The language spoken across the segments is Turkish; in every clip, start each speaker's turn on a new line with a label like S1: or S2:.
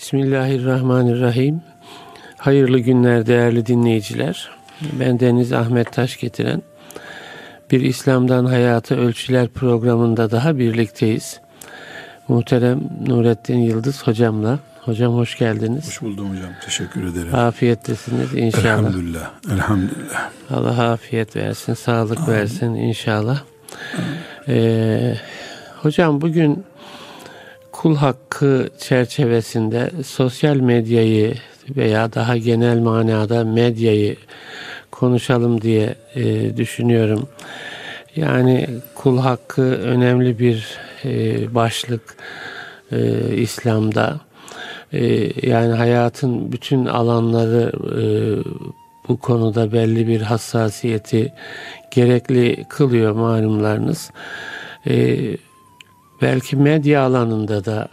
S1: Bismillahirrahmanirrahim. Hayırlı günler değerli dinleyiciler. Ben Deniz Ahmet Taş getiren bir İslam'dan Hayata Ölçüler programında daha birlikteyiz. Muhterem Nurettin Yıldız hocamla. Hocam hoş geldiniz.
S2: Hoş buldum hocam. Teşekkür ederim.
S1: Afiyettesiniz inşallah.
S2: Elhamdülillah. Elhamdülillah.
S1: Allah afiyet versin, sağlık Amin. versin inşallah. Ee, hocam bugün kul hakkı çerçevesinde sosyal medyayı veya daha genel manada medyayı konuşalım diye e, düşünüyorum. Yani kul hakkı önemli bir e, başlık e, İslam'da. E, yani hayatın bütün alanları e, bu konuda belli bir hassasiyeti gerekli kılıyor malumlarınız. E, belki medya alanında da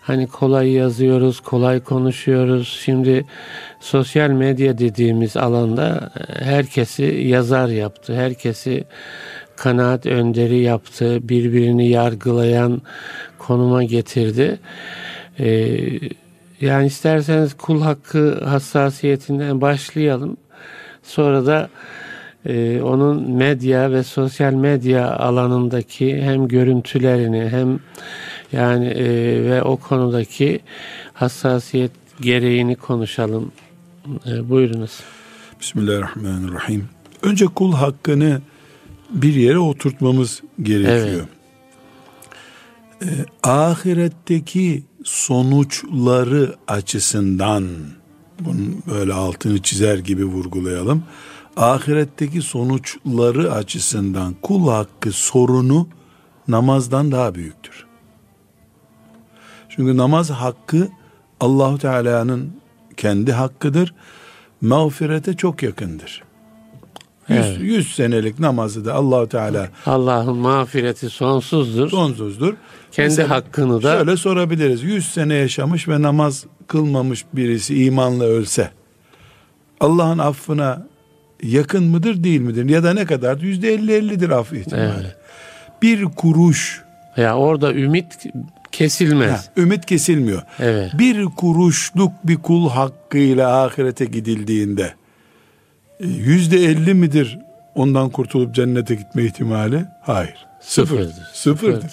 S1: hani kolay yazıyoruz, kolay konuşuyoruz. Şimdi sosyal medya dediğimiz alanda herkesi yazar yaptı. Herkesi kanaat önderi yaptı. Birbirini yargılayan konuma getirdi. Ee, yani isterseniz kul hakkı hassasiyetinden başlayalım. Sonra da e, onun medya ve sosyal medya alanındaki hem görüntülerini hem yani e, ve o konudaki hassasiyet gereğini konuşalım. E, buyurunuz.
S2: Bismillahirrahmanirrahim. Önce kul hakkını bir yere oturtmamız gerekiyor. Evet. E, ahiretteki sonuçları açısından bunun böyle altını çizer gibi vurgulayalım ahiretteki sonuçları açısından kul hakkı sorunu namazdan daha büyüktür. Çünkü namaz hakkı Allahu Teala'nın kendi hakkıdır. Mağfirete çok yakındır. 100, evet. 100 senelik namazı da Allahu Teala
S1: Allah'ın mağfireti sonsuzdur.
S2: Sonsuzdur.
S1: Kendi Mesela hakkını da
S2: şöyle sorabiliriz. 100 sene yaşamış ve namaz kılmamış birisi imanla ölse Allah'ın affına yakın mıdır değil midir? Ya da ne kadar? Yüzde elli ellidir af ihtimali. Evet. Bir kuruş.
S1: Ya orada ümit kesilmez. Ha,
S2: ümit kesilmiyor. Evet. Bir kuruşluk bir kul hakkıyla ahirete gidildiğinde e, yüzde elli midir ondan kurtulup cennete gitme ihtimali? Hayır. Sıfırdır. Sıfırdır. Sıfırdır.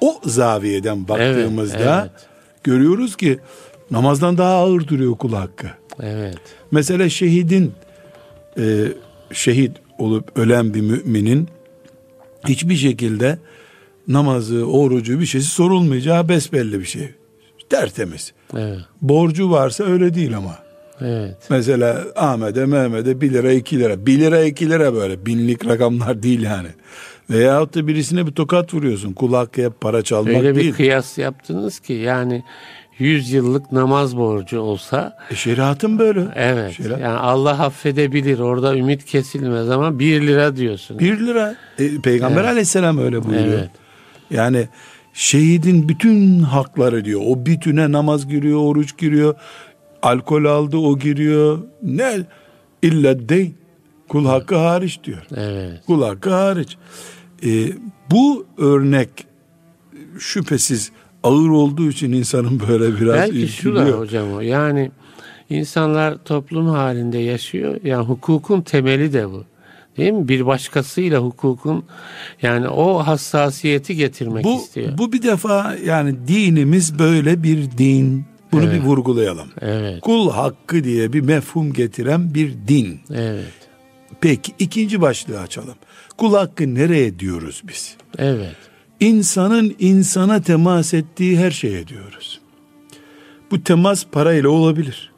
S2: O zaviyeden baktığımızda evet, evet. görüyoruz ki namazdan daha ağır duruyor kul hakkı. Evet. Mesela şehidin e, şehit olup ölen bir müminin hiçbir şekilde namazı, orucu bir şeysi sorulmayacağı besbelli bir şey. Tertemiz. Evet. Borcu varsa öyle değil ama. Evet. Mesela Ahmet'e Mehmet'e 1 lira 2 lira. 1 lira 2 lira böyle binlik rakamlar değil yani. Veyahut da birisine bir tokat vuruyorsun. Kul hakkı para çalmak
S1: Öyle
S2: değil.
S1: Öyle bir kıyas yaptınız ki yani 100 yıllık namaz borcu olsa.
S2: E şeriatın böyle.
S1: Evet. Şeriat. Yani Allah affedebilir. Orada ümit kesilmez ama 1 lira diyorsun.
S2: 1 lira. E, Peygamber evet. aleyhisselam öyle buyuruyor. Evet. Yani şehidin bütün hakları diyor. O bütüne namaz giriyor, oruç giriyor. Alkol aldı o giriyor. Ne? İlla dey. Kul hakkı hariç diyor. Evet. Kul hakkı hariç. E, bu örnek şüphesiz ağır olduğu için insanın böyle biraz
S1: Belki şu da hocam o. Yani insanlar toplum halinde yaşıyor. Yani hukukun temeli de bu. Değil mi? Bir başkasıyla hukukun yani o hassasiyeti getirmek
S2: bu,
S1: istiyor.
S2: Bu bir defa yani dinimiz böyle bir din. Bunu evet. bir vurgulayalım. Evet. Kul hakkı diye bir mefhum getiren bir din. Evet. Peki ikinci başlığı açalım. Kul hakkı nereye diyoruz biz? Evet insanın insana temas ettiği her şeye diyoruz. Bu temas parayla olabilir.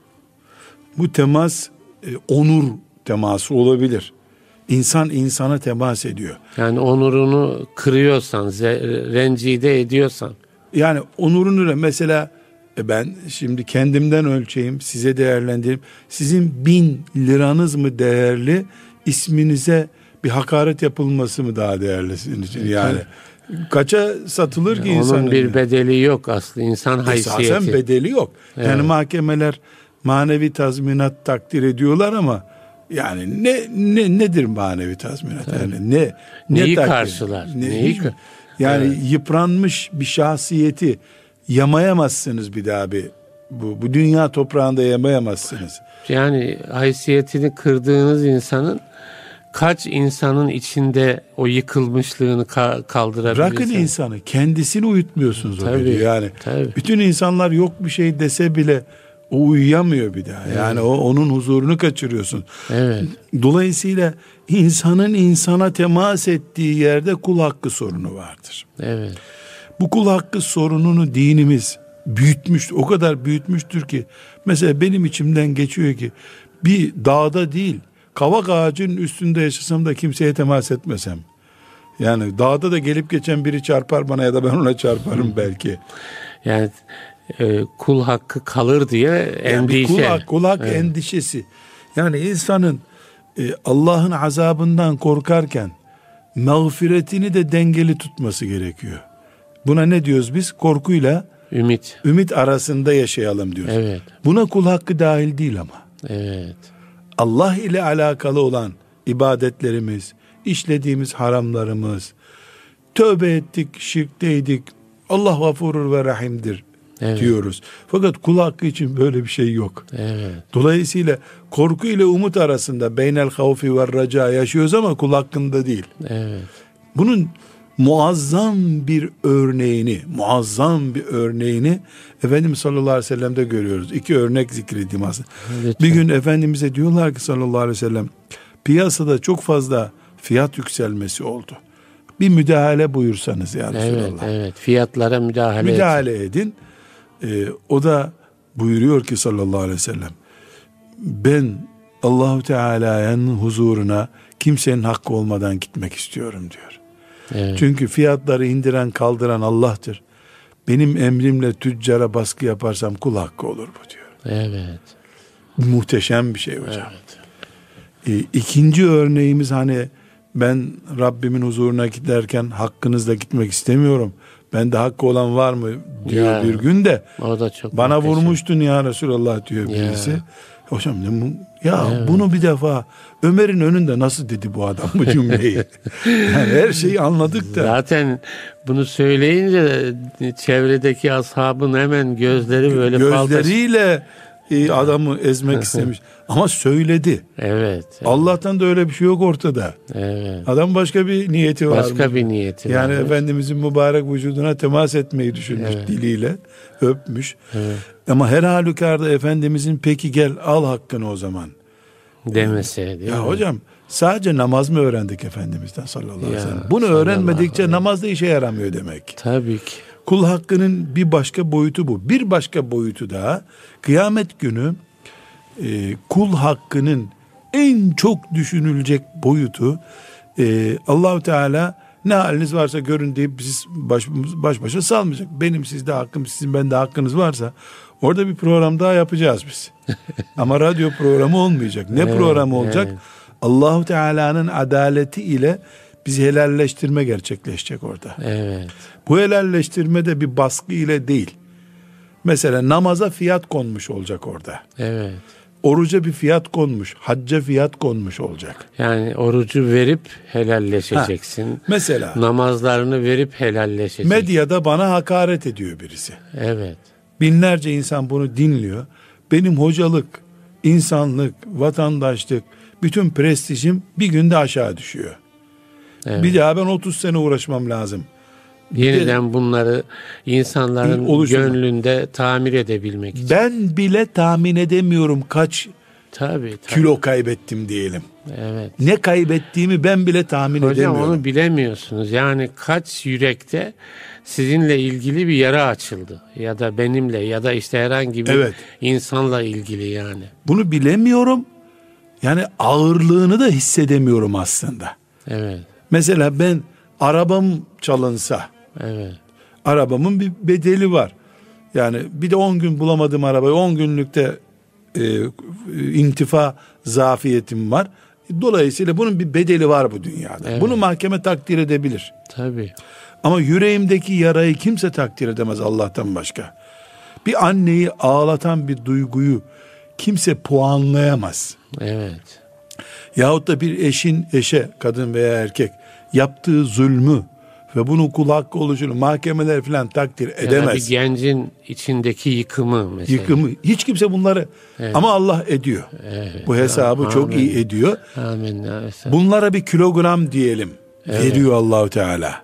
S2: Bu temas e, onur teması olabilir. İnsan insana temas ediyor.
S1: Yani onurunu kırıyorsan, rencide ediyorsan.
S2: Yani onurunu mesela e, ben şimdi kendimden ölçeyim, size değerlendireyim. Sizin bin liranız mı değerli, isminize bir hakaret yapılması mı daha değerli sizin için? Yani Kaça satılır ki insan?
S1: Onun bir bedeli yok aslında insan haysiyeti. Esasen
S2: bedeli yok. Evet. Yani mahkemeler manevi tazminat takdir ediyorlar ama yani ne ne nedir manevi tazminat? Evet. Yani ne
S1: ne neyi karşılar?
S2: Ne, neyi yani evet. yıpranmış bir şahsiyeti yamayamazsınız bir daha bir Bu, bu dünya toprağında yamayamazsınız.
S1: Yani haysiyetini kırdığınız insanın kaç insanın içinde o yıkılmışlığını ka- kaldırabilirsiniz?
S2: Bırakın insanı kendisini uyutmuyorsunuz o
S1: Tabii.
S2: Yani
S1: tabii.
S2: bütün insanlar yok bir şey dese bile o uyuyamıyor bir daha. Yani o onun huzurunu kaçırıyorsun.
S1: Evet.
S2: Dolayısıyla insanın insana temas ettiği yerde kul hakkı sorunu vardır.
S1: Evet.
S2: Bu kul hakkı sorununu dinimiz büyütmüş, o kadar büyütmüştür ki mesela benim içimden geçiyor ki bir dağda değil, kavak ağacının üstünde yaşasam da kimseye temas etmesem. Yani dağda da gelip geçen biri çarpar bana ya da ben ona çarparım belki.
S1: Yani e, kul hakkı kalır diye
S2: Yani
S1: endişe.
S2: kul, hak- kul hak
S1: Evet.
S2: endişesi. Yani insanın e, Allah'ın azabından korkarken mağfiretini de dengeli tutması gerekiyor. Buna ne diyoruz biz? Korkuyla
S1: Ümit.
S2: ümit arasında yaşayalım diyoruz.
S1: Evet.
S2: Buna kul hakkı dahil değil ama.
S1: Evet.
S2: Allah ile alakalı olan ibadetlerimiz, işlediğimiz haramlarımız, tövbe ettik, şirkteydik, Allah gafurur ve rahimdir
S1: Evet.
S2: diyoruz. Fakat kul hakkı için böyle bir şey yok.
S1: Evet.
S2: Dolayısıyla korku ile umut arasında beynel havfi ve raca yaşıyoruz ama kul hakkında değil.
S1: Evet.
S2: Bunun muazzam bir örneğini, muazzam bir örneğini Efendimiz sallallahu aleyhi ve sellem'de görüyoruz. İki örnek zikredeyim aslında. Bir gün Efendimiz'e diyorlar ki sallallahu aleyhi ve sellem piyasada çok fazla fiyat yükselmesi oldu. Bir müdahale buyursanız ya
S1: Evet,
S2: Resulallah.
S1: evet. Fiyatlara müdahale,
S2: müdahale edin. Ee, o da buyuruyor ki sallallahu aleyhi ve sellem ben Allahu Teala'nın huzuruna kimsenin hakkı olmadan gitmek istiyorum diyor.
S1: Evet.
S2: Çünkü fiyatları indiren kaldıran Allah'tır. Benim emrimle tüccara baskı yaparsam kul hakkı olur bu diyor.
S1: Evet.
S2: Muhteşem bir şey hocam.
S1: Evet.
S2: Ee, ikinci örneğimiz hani ben Rabbimin huzuruna giderken hakkınızla gitmek istemiyorum. Bende hakkı olan var mı diyor
S1: Ya.
S2: bir gün de
S1: O da çok
S2: bana
S1: muhteşem.
S2: vurmuştun ya Resulallah diyor
S1: Ya.
S2: birisi. Hocam ne bu- ya bunu bir defa Ömer'in önünde nasıl dedi bu adam bu cümleyi? yani her şeyi anladık da.
S1: Zaten bunu söyleyince çevredeki ashabın hemen gözleri böyle
S2: Gözleriyle e, adamı ezmek istemiş. Ama söyledi.
S1: Evet.
S2: Allah'tan da öyle bir şey yok ortada.
S1: Evet.
S2: Adam başka bir niyeti var.
S1: Başka bir niyeti var.
S2: Yani Efendimizin mübarek vücuduna temas etmeyi düşünmüş
S1: Evet.
S2: diliyle. Öpmüş.
S1: Evet.
S2: Ama her halükarda Efendimizin peki gel al hakkını o zaman.
S1: demeseydi.
S2: Ya hocam sadece namaz mı öğrendik Efendimiz'den sallallahu aleyhi ve sellem? Bunu öğrenmedikçe
S1: aleyhi.
S2: namazda işe yaramıyor demek.
S1: Tabii ki.
S2: Kul hakkının bir başka boyutu bu. Bir başka boyutu daha kıyamet günü e, kul hakkının en çok düşünülecek boyutu e, Allahu Teala ne haliniz varsa görün deyip siz baş, baş başa salmayacak. Benim sizde hakkım sizin bende hakkınız varsa orada bir program daha yapacağız biz. Ama radyo programı olmayacak. Ne
S1: Evet,
S2: programı olacak?
S1: evet.
S2: Allahu Teala'nın adaleti ile bizi helalleştirme gerçekleşecek orada.
S1: Evet.
S2: Bu helalleştirme de bir baskı ile değil. Mesela namaza fiyat konmuş olacak orada.
S1: Evet.
S2: Oruca bir fiyat konmuş, hacca fiyat konmuş olacak.
S1: Yani orucu verip helalleşeceksin.
S2: Mesela
S1: Namazlarını verip helalleşeceksin.
S2: medyada bana hakaret ediyor birisi.
S1: Evet.
S2: Binlerce insan bunu dinliyor. Benim hocalık, insanlık, vatandaşlık, bütün prestijim bir günde aşağı düşüyor.
S1: Evet.
S2: Bir daha ben 30 sene uğraşmam lazım.
S1: Yeniden bunları insanların
S2: Oluşturma.
S1: gönlünde tamir edebilmek için.
S2: Ben bile tahmin edemiyorum kaç
S1: Tabii, tabii.
S2: kilo kaybettim diyelim.
S1: Evet.
S2: Ne kaybettiğimi ben bile tahmin
S1: Hocam
S2: edemiyorum.
S1: onu bilemiyorsunuz. Yani kaç yürekte sizinle ilgili bir yara açıldı. Ya da benimle ya da işte herhangi bir
S2: Evet.
S1: insanla ilgili yani.
S2: Bunu bilemiyorum. Yani ağırlığını da hissedemiyorum aslında.
S1: Evet.
S2: Mesela ben arabam çalınsa,
S1: Evet.
S2: arabamın bir bedeli var. Yani bir de 10 gün bulamadım arabayı, 10 günlükte e, intifa zafiyetim var. Dolayısıyla bunun bir bedeli var bu dünyada.
S1: Evet.
S2: Bunu mahkeme takdir edebilir.
S1: Tabii.
S2: Ama yüreğimdeki yarayı kimse takdir edemez Allah'tan başka. Bir anneyi ağlatan bir duyguyu kimse puanlayamaz.
S1: Evet.
S2: Yahut da bir eşin eşe kadın veya erkek yaptığı zulmü ve bunun kul hakkı oluşunu mahkemeler falan takdir edemez.
S1: bir gencin içindeki yıkımı mesela.
S2: Yıkımı hiç kimse bunları ama Allah ediyor. Bu hesabı çok iyi ediyor.
S1: Amin. Evet.
S2: Bunlara bir kilogram diyelim. Veriyor Allahu Teala.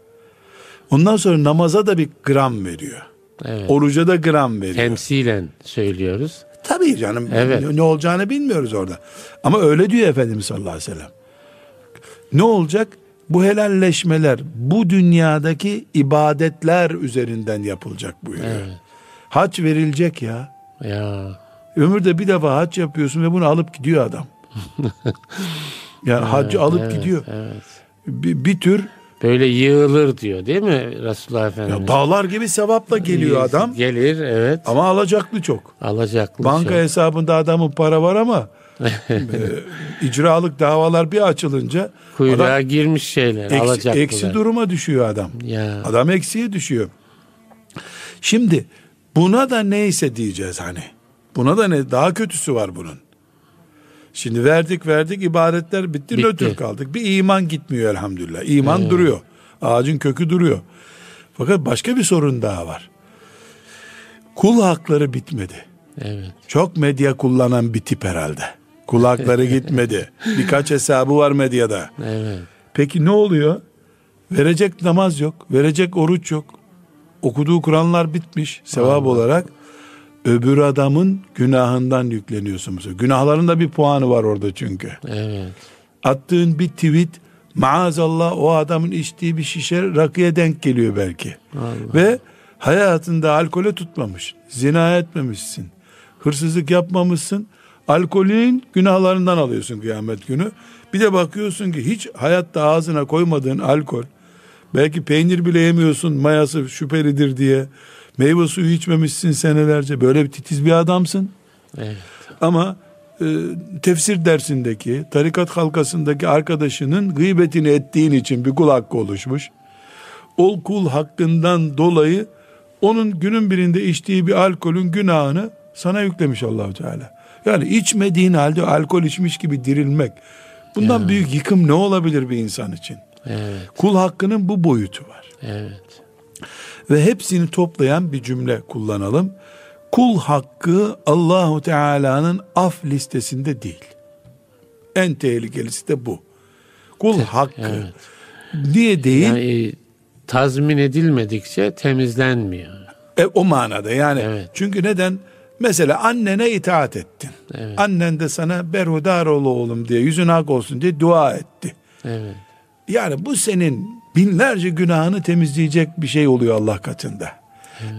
S2: Ondan sonra namaza da bir gram veriyor.
S1: Evet.
S2: Oruca da gram veriyor.
S1: Temsilen söylüyoruz.
S2: Tabii canım.
S1: Evet.
S2: Ne olacağını bilmiyoruz orada. Ama öyle diyor Efendimiz sallallahu aleyhi ve sellem. Ne olacak? Bu helalleşmeler bu dünyadaki ibadetler üzerinden yapılacak buyuruyor.
S1: Evet.
S2: Hac verilecek ya.
S1: Ya
S2: Ömürde bir defa hac yapıyorsun ve bunu alıp gidiyor adam. yani haccı alıp
S1: evet,
S2: gidiyor.
S1: Evet.
S2: Bir, bir tür
S1: Böyle yığılır diyor değil mi Resulullah Efendimiz?
S2: ya dağlar gibi sevapla geliyor adam
S1: Gelir evet.
S2: ama alacaklı çok.
S1: Alacaklı
S2: Banka
S1: çok.
S2: hesabında adamın para var ama e, icralık davalar bir açılınca
S1: Kuyruğa
S2: adam
S1: girmiş şeyler.
S2: eksi,
S1: alacaklılar.
S2: eksi duruma düşüyor adam.
S1: Ya.
S2: Adam eksiye düşüyor. Şimdi buna da neyse diyeceğiz hani. Buna da ne daha kötüsü var bunun. Şimdi verdik verdik ibadetler bitti,
S1: Bitti.
S2: nötr kaldık. Bir iman gitmiyor elhamdülillah. İman duruyor. Ağacın kökü duruyor. Fakat başka bir sorun daha var. Kul hakları bitmedi.
S1: Evet.
S2: Çok medya kullanan bir tip herhalde. Kul hakları gitmedi. Birkaç hesabı var medyada.
S1: Evet.
S2: Peki ne oluyor? Verecek namaz yok, verecek oruç yok. Okuduğu Kur'anlar bitmiş sevap olarak. Öbür adamın günahından yükleniyorsun. Günahların da bir puanı var orada çünkü.
S1: Evet.
S2: Attığın bir tweet maazallah o adamın içtiği bir şişe rakıya denk geliyor belki. Ve hayatında alkole tutmamış. Zina etmemişsin. Hırsızlık yapmamışsın. Alkolün günahlarından alıyorsun kıyamet günü. Bir de bakıyorsun ki hiç hayatta ağzına koymadığın alkol. Belki peynir bile yemiyorsun mayası şüphelidir diye. Meyve suyu içmemişsin senelerce. Böyle bir titiz bir adamsın.
S1: Evet.
S2: Ama e, tefsir dersindeki, tarikat halkasındaki arkadaşının gıybetini ettiğin için bir kul hakkı oluşmuş. O kul hakkından dolayı onun günün birinde içtiği bir alkolün günahını sana yüklemiş Allahu Teala. Yani içmediğin halde alkol içmiş gibi dirilmek. Bundan büyük yıkım ne olabilir bir insan için?
S1: Evet.
S2: Kul hakkının bu boyutu var.
S1: Evet.
S2: Ve hepsini toplayan bir cümle kullanalım. Kul hakkı Allahu Teala'nın af listesinde değil. En tehlikelisi de bu. Kul hakkı.
S1: evet.
S2: Niye değil?
S1: Yani e, tazmin edilmedikçe temizlenmiyor.
S2: E, o manada yani.
S1: Evet.
S2: Çünkü neden? Mesela annene itaat ettin.
S1: Evet.
S2: Annen de sana berhudar ol oğlum diye yüzün hak olsun diye dua etti.
S1: Evet.
S2: Yani bu senin binlerce günahını temizleyecek bir şey oluyor Allah katında.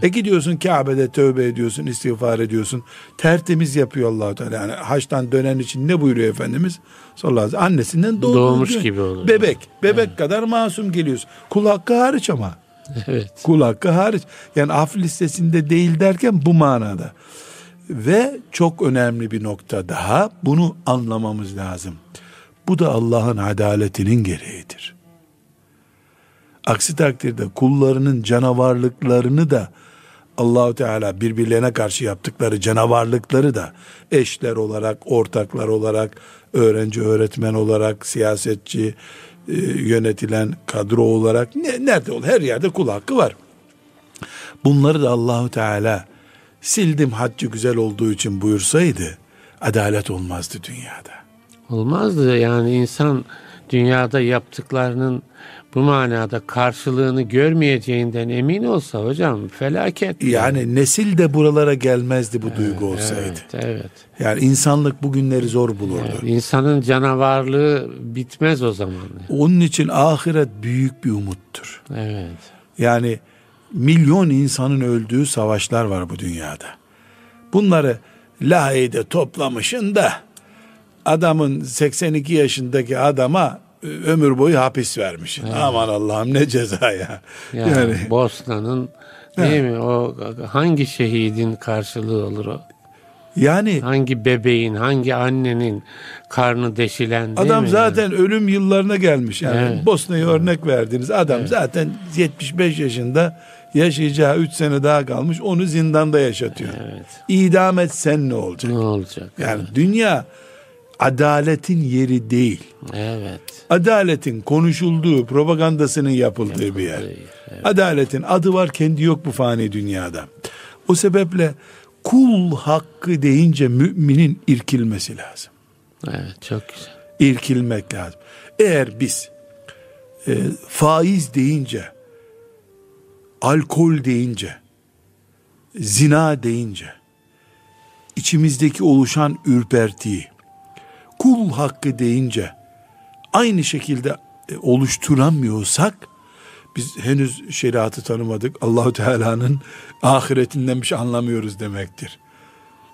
S2: E gidiyorsun Kabe'de tövbe ediyorsun, istiğfar ediyorsun. Tertemiz yapıyor allah Teala. Yani haçtan dönen için ne buyuruyor Efendimiz? Sallallahu aleyhi ve sellem. Annesinden doğmuş,
S1: Doğmuş gibi oluyor.
S2: Bebek. Bebek kadar masum geliyorsun. Kul hakkı hariç ama.
S1: Evet.
S2: Kul hakkı hariç. Yani af listesinde değil derken bu manada. Ve çok önemli bir nokta daha. Bunu anlamamız lazım. Bu da Allah'ın adaletinin gereğidir. Aksi takdirde kullarının canavarlıklarını da Allahu Teala birbirlerine karşı yaptıkları canavarlıkları da eşler olarak, ortaklar olarak, öğrenci, öğretmen olarak, siyasetçi, e, yönetilen kadro olarak ne, nerede ol her yerde kul hakkı var. Bunları da Allahu Teala sildim haccı güzel olduğu için buyursaydı adalet olmazdı dünyada.
S1: Olmazdı yani insan dünyada yaptıklarının bu manada karşılığını görmeyeceğinden emin olsa hocam felaket.
S2: Yani nesil de buralara gelmezdi bu duygu olsaydı.
S1: Evet, evet.
S2: Yani insanlık bugünleri zor bulurdu.
S1: Yani insanın canavarlığı bitmez o zaman.
S2: Onun için ahiret büyük bir umuttur.
S1: Evet.
S2: Yani milyon insanın öldüğü savaşlar var bu dünyada. Bunları Lahey'de toplamışın da adamın 82 yaşındaki adama ömür boyu hapis vermişsin. Aman Allah'ım ne ceza ya.
S1: Yani,
S2: Yani,
S1: Bosna'nın değil mi o hangi şehidin karşılığı olur o?
S2: yani
S1: Hangi bebeğin, hangi annenin karnı deşilen değil
S2: adam
S1: mi?
S2: zaten ölüm yıllarına gelmiş. Yani
S1: Evet.
S2: Bosna'yı örnek verdiniz. Adam zaten 75 yaşında yaşayacağı 3 sene daha kalmış. Onu zindanda yaşatıyor.
S1: Evet.
S2: İdam etsen ne olacak?
S1: Ne olacak?
S2: Yani dünya adaletin yeri değil.
S1: Evet.
S2: Adaletin konuşulduğu, propagandasının yapıldığı, yapıldığı bir yer. Evet. Adaletin adı var, kendi yok bu fani dünyada. O sebeple kul hakkı deyince müminin irkilmesi lazım.
S1: Evet, çok güzel.
S2: İrkilmek lazım. Eğer biz e, faiz deyince, alkol deyince, zina deyince, içimizdeki oluşan ürpertiyi, kul hakkı deyince aynı şekilde e, oluşturamıyorsak biz henüz şeriatı tanımadık. Allahu Teala'nın ahiretinden bir şey anlamıyoruz demektir.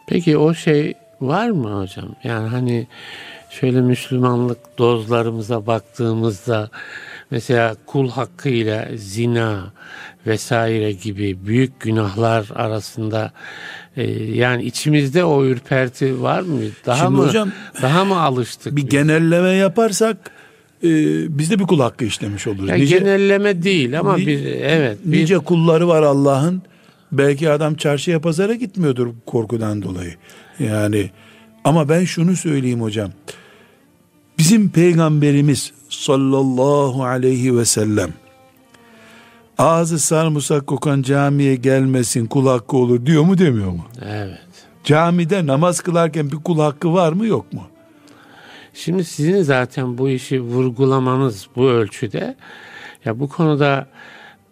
S1: Peki o şey var mı hocam? Yani hani şöyle Müslümanlık dozlarımıza baktığımızda mesela kul hakkıyla zina vesaire gibi büyük günahlar arasında e, yani içimizde o ürperti var mı? Daha Şimdi mı hocam, daha mı alıştık?
S2: Bir biz? genelleme yaparsak e, biz de bir kul hakkı işlemiş oluruz.
S1: Yani nice, genelleme değil ama ni, bir evet
S2: bir, nice kulları var Allah'ın. Belki adam çarşıya pazara gitmiyordur korkudan dolayı. Yani ama ben şunu söyleyeyim hocam. Bizim peygamberimiz sallallahu aleyhi ve sellem ağzı sarımsak kokan camiye gelmesin kul hakkı olur diyor mu demiyor mu?
S1: Evet.
S2: Camide namaz kılarken bir kul hakkı var mı yok mu?
S1: Şimdi sizin zaten bu işi vurgulamanız bu ölçüde ya bu konuda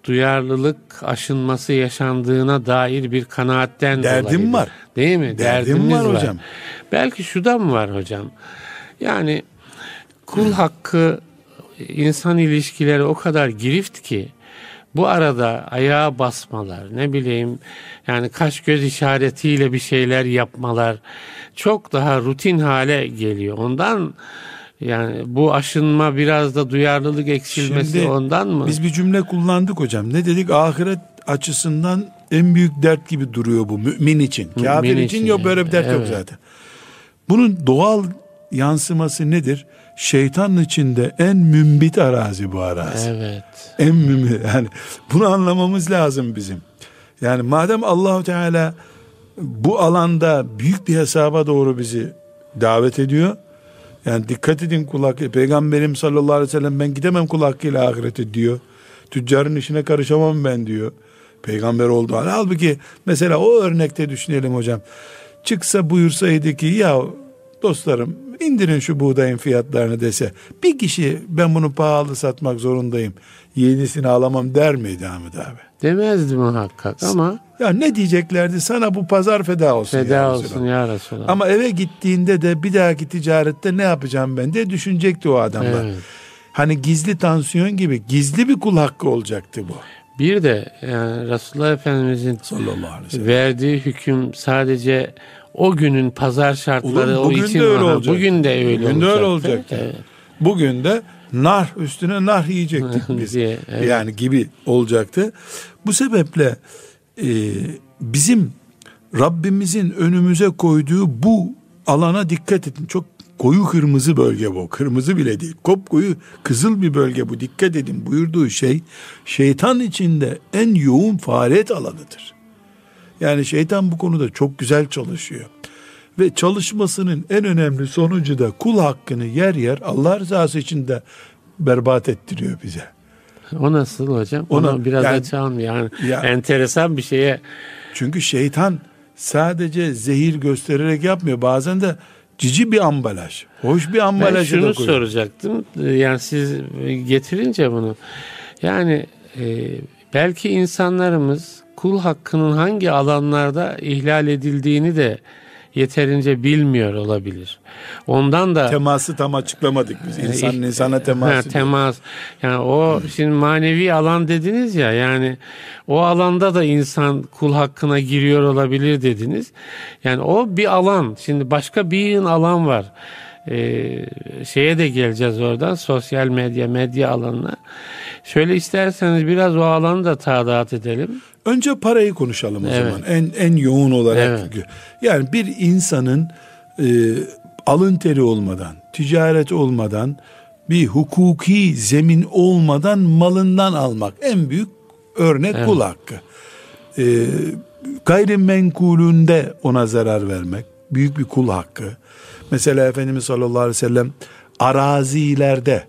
S1: duyarlılık aşınması yaşandığına dair bir kanaatten
S2: Derdim
S1: dolayı.
S2: var.
S1: Değil mi?
S2: Derdim Derdimiz var hocam. Var.
S1: Belki şu da mı var hocam? Yani kul hakkı insan ilişkileri o kadar girift ki bu arada ayağa basmalar ne bileyim yani kaş göz işaretiyle bir şeyler yapmalar çok daha rutin hale geliyor. Ondan yani bu aşınma biraz da duyarlılık eksilmesi Şimdi, ondan mı?
S2: Biz bir cümle kullandık hocam. Ne dedik? Ahiret açısından en büyük dert gibi duruyor bu mümin için. Mümin Kafir için, için yok böyle bir dert evet. yok zaten. Bunun doğal yansıması nedir? Şeytanın içinde en mümbit arazi bu arazi.
S1: Evet.
S2: En mümbit yani bunu anlamamız lazım bizim. Yani madem Allahu Teala bu alanda büyük bir hesaba doğru bizi davet ediyor. Yani dikkat edin kulak. Peygamberim sallallahu aleyhi ve sellem ben gidemem kul hakkıyla ahirete diyor. Tüccarın işine karışamam ben diyor. Peygamber oldu. Halbuki mesela o örnekte düşünelim hocam. Çıksa buyursaydı ki ya dostlarım indirin şu buğdayın fiyatlarını dese bir kişi ben bunu pahalı satmak zorundayım yenisini alamam der miydi Ahmet abi?
S1: Demezdi muhakkak ama
S2: ya ne diyeceklerdi sana bu pazar feda olsun
S1: feda ya olsun ya Resulallah.
S2: Ama eve gittiğinde de bir dahaki ticarette ne yapacağım ben diye düşünecekti o adamlar. Evet. Hani gizli tansiyon gibi gizli bir kul hakkı olacaktı bu.
S1: Bir de yani Resulullah Efendimizin verdiği hüküm sadece o günün pazar şartları
S2: Olur,
S1: o için
S2: de öyle olacak.
S1: bugün de öyle
S2: bugün de öyle olacak. Evet. Bugün de nar üstüne nar yiyecektik biz. Diye, evet. Yani gibi olacaktı. Bu sebeple e, bizim Rabbimizin önümüze koyduğu bu alana dikkat edin. Çok koyu kırmızı bölge bu. Kırmızı bile değil. Kopkoyu kızıl bir bölge bu. Dikkat edin buyurduğu şey şeytan içinde en yoğun faaliyet alanıdır. Yani şeytan bu konuda çok güzel çalışıyor. Ve çalışmasının en önemli sonucu da kul hakkını yer yer Allah rızası için de berbat ettiriyor bize.
S1: O nasıl hocam? Ona, Onu biraz yani, açalım yani. Ya, enteresan bir şeye.
S2: Çünkü şeytan sadece zehir göstererek yapmıyor. Bazen de cici bir ambalaj. Hoş bir ambalaj. Ben
S1: şunu soracaktım. Yani siz getirince bunu. Yani e, belki insanlarımız kul hakkının hangi alanlarda ihlal edildiğini de yeterince bilmiyor olabilir. Ondan da
S2: teması tam açıklamadık biz. İnsanın e, insana teması. Ha,
S1: temas. Yani o şimdi manevi alan dediniz ya yani o alanda da insan kul hakkına giriyor olabilir dediniz. Yani o bir alan. Şimdi başka bir alan var. Ee, şeye de geleceğiz oradan sosyal medya medya alanına. Şöyle isterseniz biraz o alanı da tadaat edelim.
S2: Önce parayı konuşalım o evet. zaman. En en yoğun olarak. Evet. Yani bir insanın e, alın teri olmadan, ticaret olmadan, bir hukuki zemin olmadan malından almak en büyük örnek evet. kul hakkı. E, gayrimenkulünde ona zarar vermek, büyük bir kul hakkı. Mesela Efendimiz sallallahu aleyhi ve sellem arazilerde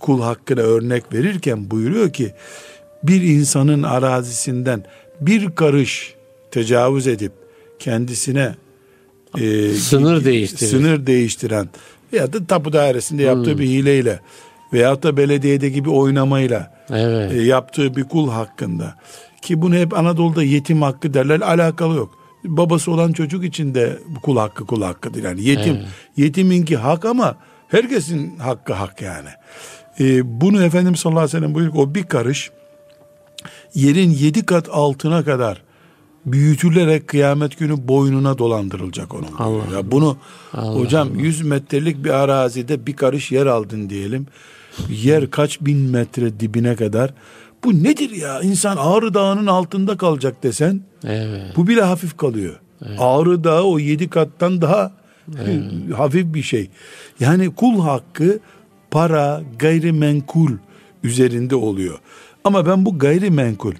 S2: kul hakkına örnek verirken buyuruyor ki bir insanın arazisinden bir karış tecavüz edip kendisine
S1: e, sınır değiştiren
S2: sınır değiştiren veya da tapu dairesinde yaptığı hmm. bir hileyle veyahut da belediyede gibi oynamayla evet. e, yaptığı bir kul hakkında ki bunu hep Anadolu'da yetim hakkı derler alakalı yok. Babası olan çocuk için de kul hakkı kul hakkıdır. Yani yetim evet. yetiminki hak ama herkesin hakkı hak yani. E, bunu Efendimiz sallallahu aleyhi ve sellem buyuruyor o bir karış yerin yedi kat altına kadar büyütülerek kıyamet günü boynuna dolandırılacak onun. Allah. Ya bunu Allah hocam Allah. 100 metrelik bir arazide bir karış yer aldın diyelim. Yer kaç bin metre dibine kadar. Bu nedir ya? İnsan Ağrı Dağı'nın altında kalacak desen. Evet. Bu bile hafif kalıyor. Evet. Ağrı Dağı o yedi kattan daha evet. hafif bir şey. Yani kul hakkı para, gayrimenkul üzerinde oluyor. Ama ben bu gayrimenkul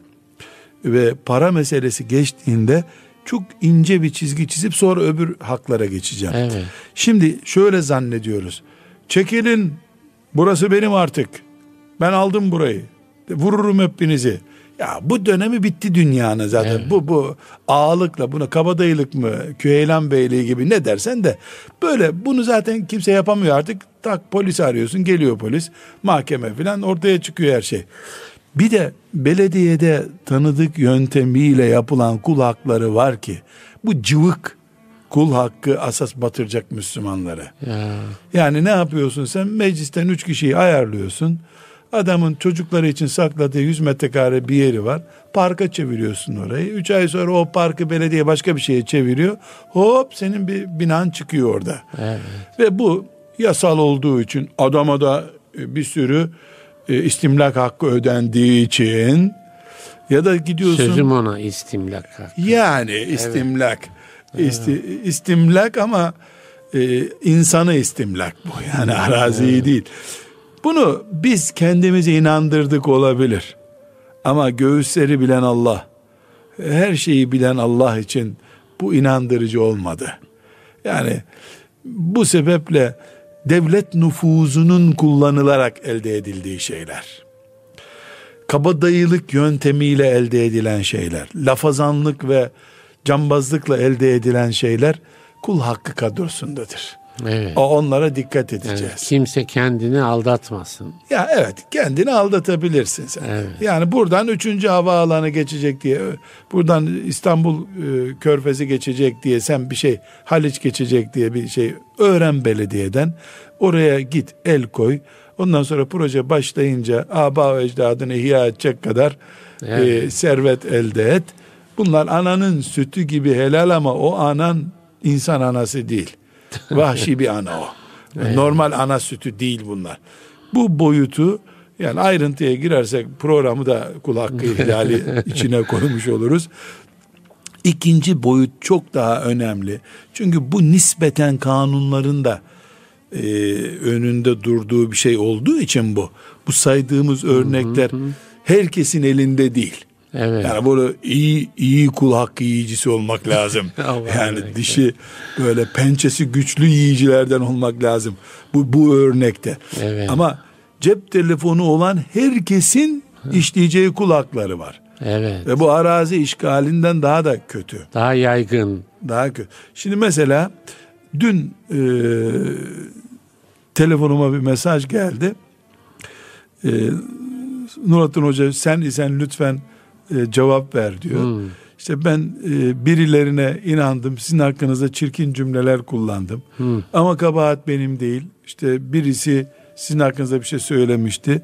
S2: ve para meselesi geçtiğinde çok ince bir çizgi çizip sonra öbür haklara geçeceğim. Evet. Şimdi şöyle zannediyoruz. Çekilin burası benim artık. Ben aldım burayı. Vururum hepinizi. Ya bu dönemi bitti dünyanın zaten. Evet. Bu bu ağalıkla buna kabadayılık mı, Küheylan Beyliği gibi ne dersen de böyle bunu zaten kimse yapamıyor artık. Tak polis arıyorsun, geliyor polis, mahkeme falan ortaya çıkıyor her şey. Bir de belediyede tanıdık yöntemiyle yapılan kul hakları var ki bu cıvık kul hakkı asas batıracak Müslümanları. Ya. Yani ne yapıyorsun sen? Meclisten üç kişiyi ayarlıyorsun. Adamın çocukları için sakladığı 100 metrekare bir yeri var. Parka çeviriyorsun orayı. Üç ay sonra o parkı belediye başka bir şeye çeviriyor. Hop senin bir binan çıkıyor orada. Evet. Ve bu yasal olduğu için adama da bir sürü e, istimlak hakkı ödendiği için ya da gidiyorsun
S1: sözüm ona istimlak hakkı.
S2: Yani istimlak. Evet. İsti, istimlak ama e, insanı istimlak bu. Yani araziyi evet. değil. Bunu biz kendimizi inandırdık olabilir. Ama göğüsleri bilen Allah, her şeyi bilen Allah için bu inandırıcı olmadı. Yani bu sebeple devlet nüfuzunun kullanılarak elde edildiği şeyler. Kabadayılık yöntemiyle elde edilen şeyler, lafazanlık ve cambazlıkla elde edilen şeyler kul hakkı kadrosundadır. Evet. O onlara dikkat edeceğiz. Evet,
S1: kimse kendini aldatmasın.
S2: Ya evet kendini aldatabilirsin sen. Evet. Yani buradan üçüncü havaalanı geçecek diye buradan İstanbul e, körfezi geçecek diye sen bir şey Haliç geçecek diye bir şey öğren belediyeden. Oraya git el koy. Ondan sonra proje başlayınca aba ve ecdadını ihya edecek kadar evet. e, servet elde et. Bunlar ananın sütü gibi helal ama o anan insan anası değil. Vahşi bir ana o. Normal ana sütü değil bunlar. Bu boyutu yani ayrıntıya girersek programı da kul hakkı ihlali içine koymuş oluruz. İkinci boyut çok daha önemli. Çünkü bu nispeten kanunların da e, önünde durduğu bir şey olduğu için bu. Bu saydığımız örnekler herkesin elinde değil. Evet. Yani bunu iyi iyi kul hakkı yiyicisi olmak lazım. yani dişi böyle pençesi güçlü yiyicilerden olmak lazım. Bu bu örnekte. Evet. Ama cep telefonu olan herkesin işleyeceği kul hakları var. Evet. Ve bu arazi işgalinden daha da kötü.
S1: Daha yaygın.
S2: Daha kötü. Şimdi mesela dün e, telefonuma bir mesaj geldi. E, Nurattin Hoca sen isen lütfen e, cevap ver diyor. Hmm. İşte ben e, birilerine inandım. Sizin hakkınızda çirkin cümleler kullandım. Hmm. Ama kabahat benim değil. İşte birisi sizin hakkınızda bir şey söylemişti.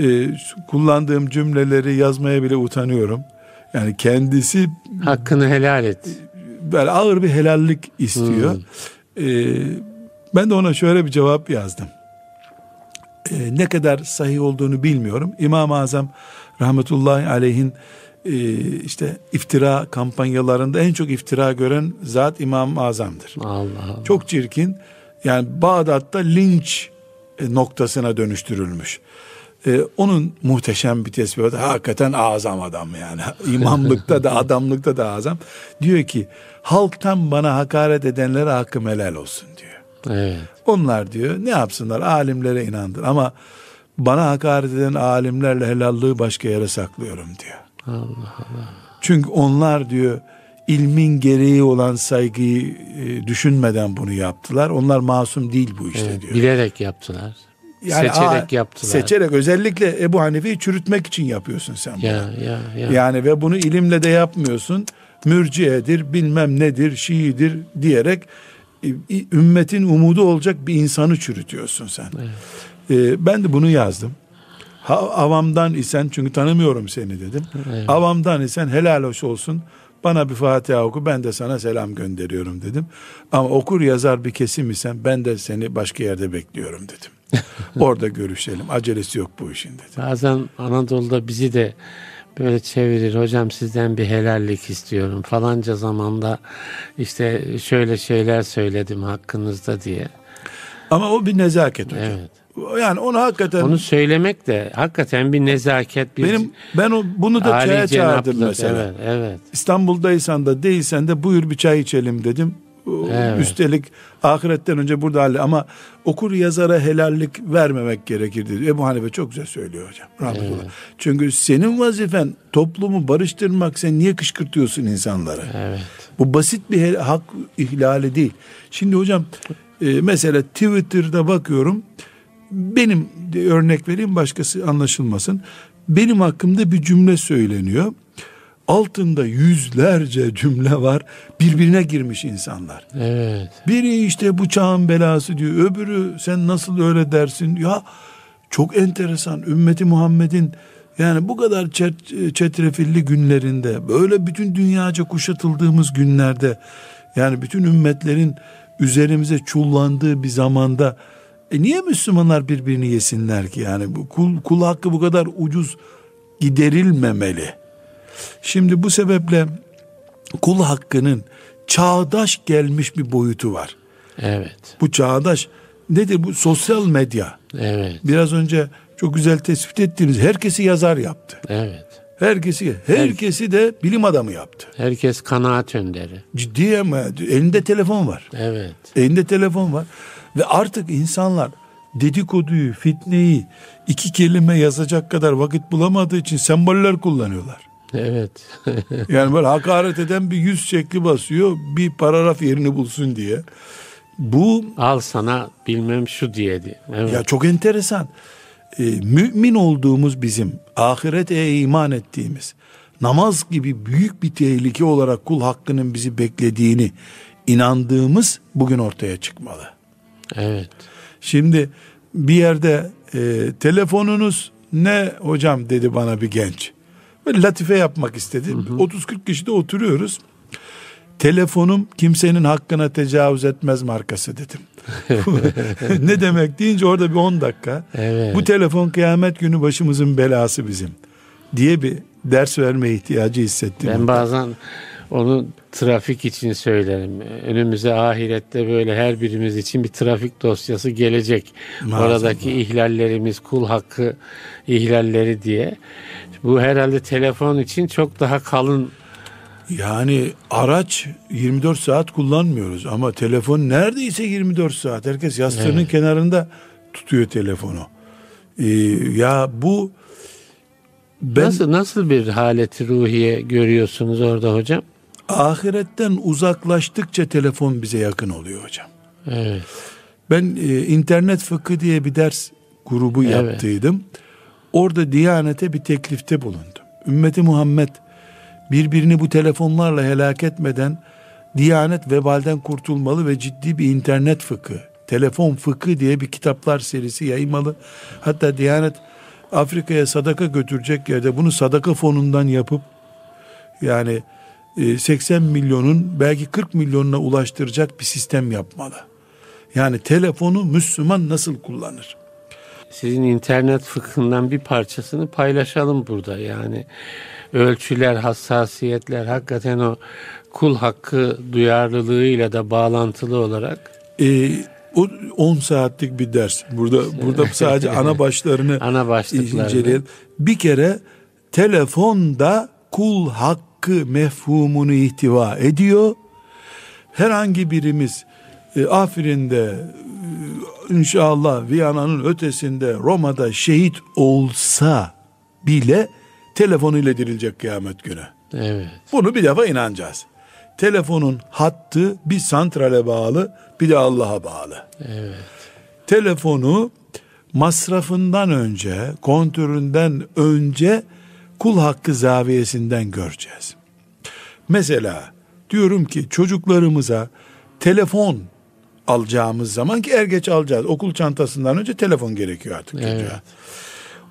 S2: E, kullandığım cümleleri yazmaya bile utanıyorum. Yani kendisi
S1: hakkını helal et.
S2: Böyle ağır bir helallik istiyor. Hmm. E, ben de ona şöyle bir cevap yazdım. E, ne kadar sahih olduğunu bilmiyorum. İmam-ı Azam rahmetullahi aleyhin e, işte iftira kampanyalarında en çok iftira gören zat İmam-ı Azam'dır. Allah Allah. Çok çirkin. Yani Bağdat'ta linç e, noktasına dönüştürülmüş. Ee, onun muhteşem bir tespih var. Hakikaten azam adam yani. İmamlıkta da adamlıkta da azam. Diyor ki halktan bana hakaret edenlere hakkım helal olsun diyor.
S1: Evet.
S2: Onlar diyor ne yapsınlar alimlere inandır ama bana hakaret eden alimlerle helallığı başka yere saklıyorum diyor.
S1: Allah Allah.
S2: Çünkü onlar diyor ilmin gereği olan saygıyı e, düşünmeden bunu yaptılar. Onlar masum değil bu işte
S1: Evet,
S2: diyor.
S1: bilerek yaptılar.
S2: Yani
S1: Seçerek
S2: aa,
S1: yaptılar.
S2: Seçerek özellikle Ebu Hanife'yi çürütmek için yapıyorsun sen bunu.
S1: Ya ya ya.
S2: Yani ve bunu ilimle de yapmıyorsun. Mürciyedir, bilmem nedir, Şiidir diyerek e, ümmetin umudu olacak bir insanı çürütüyorsun sen. E, ben de bunu yazdım. Ha, avamdan isen çünkü tanımıyorum seni dedim.
S1: Evet.
S2: Avamdan isen helal hoş olsun. Bana bir Fatiha oku ben de sana selam gönderiyorum dedim. Ama okur yazar bir kesim isen ben de seni başka yerde bekliyorum dedim. Orada görüşelim. Acelesi yok bu işin dedim.
S1: Bazen Anadolu'da bizi de böyle çevirir. Hocam sizden bir helallik istiyorum. Falanca zamanda işte şöyle şeyler söyledim hakkınızda diye.
S2: Ama o bir nezaket hocam.
S1: Evet.
S2: Yani onu hakikaten
S1: Onu söylemek de hakikaten bir nezaket. Bir
S2: benim ben o bunu da çaya
S1: âli
S2: çağırdım mesela.
S1: Evet, evet.
S2: İstanbul'daysan da değilsen de buyur bir çay içelim dedim.
S1: Evet.
S2: Üstelik ahiretten önce burada halle ama okur yazara helallik vermemek gerekir dedi. Ebu Hanife çok güzel söylüyor hocam. Rahmetullah. Çünkü senin vazifen toplumu barıştırmak sen niye kışkırtıyorsun insanları?
S1: Evet.
S2: Bu basit bir hak ihlali değil. Şimdi hocam e, mesela Twitter'da bakıyorum. Benim de örnek vereyim başkası anlaşılmasın. Benim hakkımda bir cümle söyleniyor. Altında yüzlerce cümle var. Birbirine girmiş insanlar.
S1: Evet.
S2: Biri işte bu çağın belası diyor. Öbürü sen nasıl öyle dersin? Ya çok enteresan. Ümmeti Muhammed'in yani bu kadar çet- çetrefilli günlerinde böyle bütün dünyaca kuşatıldığımız günlerde yani bütün ümmetlerin üzerimize çullandığı bir zamanda e niye Müslümanlar birbirini yesinler ki yani bu kul, kul hakkı bu kadar ucuz giderilmemeli. Şimdi bu sebeple kul hakkının çağdaş gelmiş bir boyutu var.
S1: Evet.
S2: Bu çağdaş nedir bu sosyal medya?
S1: Evet.
S2: Biraz önce çok güzel tespit ettiniz. Herkesi yazar yaptı.
S1: Evet.
S2: Herkesi herkesi de bilim adamı yaptı.
S1: Herkes kanaat önderi.
S2: Ciddi ama elinde telefon var.
S1: Evet.
S2: Elinde telefon var ve artık insanlar dedikoduyu, fitneyi iki kelime yazacak kadar vakit bulamadığı için semboller kullanıyorlar.
S1: Evet.
S2: Yani böyle hakaret eden bir yüz şekli basıyor bir paragraf yerini bulsun diye. Bu
S1: Al sana bilmem şu diyedi. Evet.
S2: ya çok enteresan. Ee, mümin olduğumuz bizim ahirete iman ettiğimiz namaz gibi büyük bir tehlike olarak kul hakkının bizi beklediğini inandığımız bugün ortaya çıkmalı.
S1: Evet.
S2: Şimdi bir yerde e, telefonunuz ne hocam dedi bana bir genç. Böyle latife yapmak istedi. 30-40 kişi de oturuyoruz. Telefonum kimsenin hakkına tecavüz etmez markası dedim. ne demek deyince orada bir 10 dakika.
S1: Evet.
S2: Bu telefon kıyamet günü başımızın belası bizim diye bir ders verme ihtiyacı hissettim.
S1: Ben bazen onu trafik için söylerim. Önümüze ahirette böyle her birimiz için bir trafik dosyası gelecek.
S2: Maazallah.
S1: Oradaki ihlallerimiz, kul hakkı ihlalleri diye. Bu herhalde telefon için çok daha kalın.
S2: Yani araç 24 saat kullanmıyoruz ama telefon neredeyse 24 saat. Herkes yastığının
S1: Evet.
S2: kenarında tutuyor telefonu. Ee, ya bu ben
S1: Nasıl nasıl bir haleti ruhiye görüyorsunuz orada hocam?
S2: Ahiretten uzaklaştıkça telefon bize yakın oluyor hocam.
S1: Evet.
S2: Ben e, internet fıkı diye bir ders grubu
S1: Evet.
S2: yaptıydım. Orada Diyanet'e bir teklifte bulundum. Ümmeti Muhammed birbirini bu telefonlarla helak etmeden Diyanet vebalden kurtulmalı ve ciddi bir internet fıkı, telefon fıkı diye bir kitaplar serisi yaymalı. Hatta Diyanet Afrika'ya sadaka götürecek yerde bunu sadaka fonundan yapıp yani 80 milyonun belki 40 milyonuna ulaştıracak bir sistem yapmalı. Yani telefonu Müslüman nasıl kullanır?
S1: Sizin internet fıkhından bir parçasını paylaşalım burada. Yani ölçüler, hassasiyetler hakikaten o kul hakkı duyarlılığıyla da bağlantılı olarak
S2: Ee, O 10 saatlik bir ders. Burada burada sadece ana başlarını
S1: ana inceleyelim.
S2: Bir kere telefonda kul hakkı mefhumunu ihtiva ediyor. Herhangi birimiz e, Afrin'de e, inşallah Viyana'nın ötesinde Roma'da şehit olsa bile telefonuyla dirilecek kıyamet günü.
S1: Evet.
S2: Bunu bir defa inanacağız. Telefonun hattı bir santrale bağlı, bir de Allah'a bağlı.
S1: Evet.
S2: Telefonu masrafından önce, kontüründen önce kul hakkı zaviyesinden göreceğiz. Mesela diyorum ki çocuklarımıza telefon alacağımız zaman ki er geç alacağız. Okul çantasından önce telefon gerekiyor artık evet. çocuğa.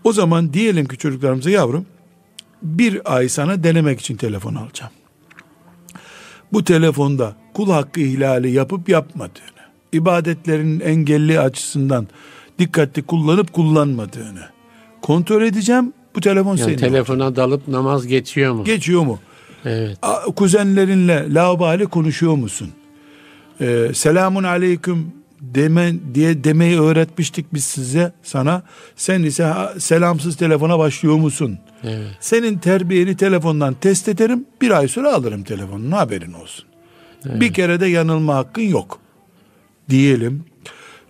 S2: O zaman diyelim ki çocuklarımıza yavrum bir ay sana denemek için telefon alacağım. Bu telefonda kul hakkı ihlali yapıp yapmadığını, ibadetlerin engelli açısından dikkatli kullanıp kullanmadığını kontrol edeceğim. Bu telefon yani senin.
S1: Telefona olacak. dalıp namaz geçiyor mu?
S2: Geçiyor mu?
S1: Evet.
S2: Kuzenlerinle laubali konuşuyor musun? Ee, selamun aleyküm demen diye demeyi öğretmiştik biz size sana. Sen ise selamsız telefona başlıyor musun?
S1: Evet.
S2: Senin terbiyeni telefondan test ederim. Bir ay sonra alırım telefonunu haberin olsun. Evet. Bir kere de yanılma hakkın yok. Diyelim.